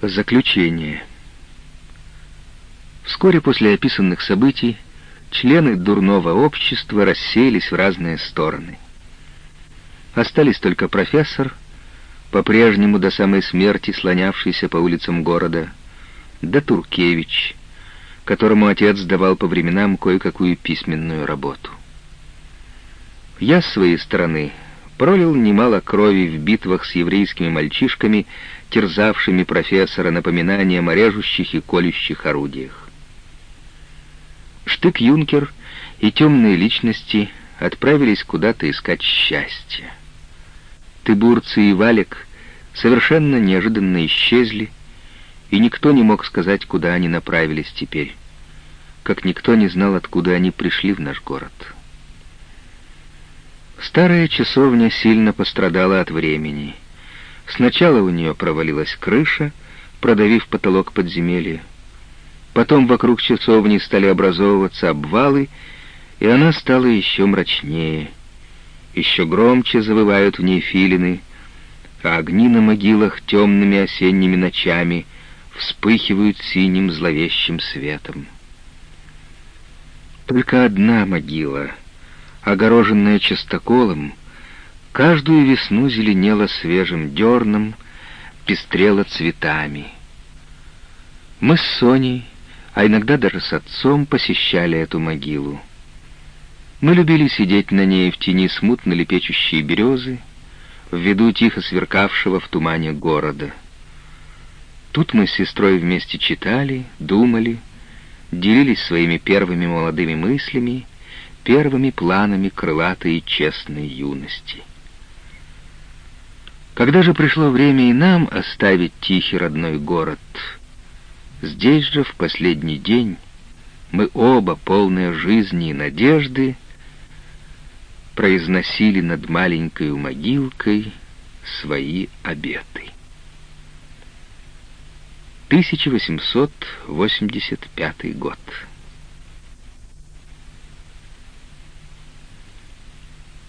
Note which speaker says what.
Speaker 1: Заключение. Вскоре после описанных событий члены дурного общества расселись в разные стороны. Остались только профессор, по-прежнему до самой смерти слонявшийся по улицам города, да Туркевич, которому отец давал по временам кое-какую письменную работу. Я, с своей стороны, пролил немало крови в битвах с еврейскими мальчишками, терзавшими профессора напоминанием о режущих и колющих орудиях. Штык-юнкер и темные личности отправились куда-то искать счастье. Тыбурцы и Валик совершенно неожиданно исчезли, и никто не мог сказать, куда они направились теперь, как никто не знал, откуда они пришли в наш город. Старая часовня сильно пострадала от времени. Сначала у нее провалилась крыша, продавив потолок подземелья. Потом вокруг часовни стали образовываться обвалы, и она стала еще мрачнее. Еще громче завывают в ней филины, а огни на могилах темными осенними ночами вспыхивают синим зловещим светом. Только одна могила — огороженная частоколом, каждую весну зеленела свежим дерном, пестрела цветами. Мы с Соней, а иногда даже с отцом посещали эту могилу. Мы любили сидеть на ней в тени смутно лепечущей березы, в виду тихо сверкавшего в тумане города. Тут мы с сестрой вместе читали, думали, делились своими первыми молодыми мыслями первыми планами крылатой и честной юности. Когда же пришло время и нам оставить тихий родной город, здесь же в последний день мы оба, полные жизни и надежды, произносили над маленькой могилкой свои обеты. 1885 год.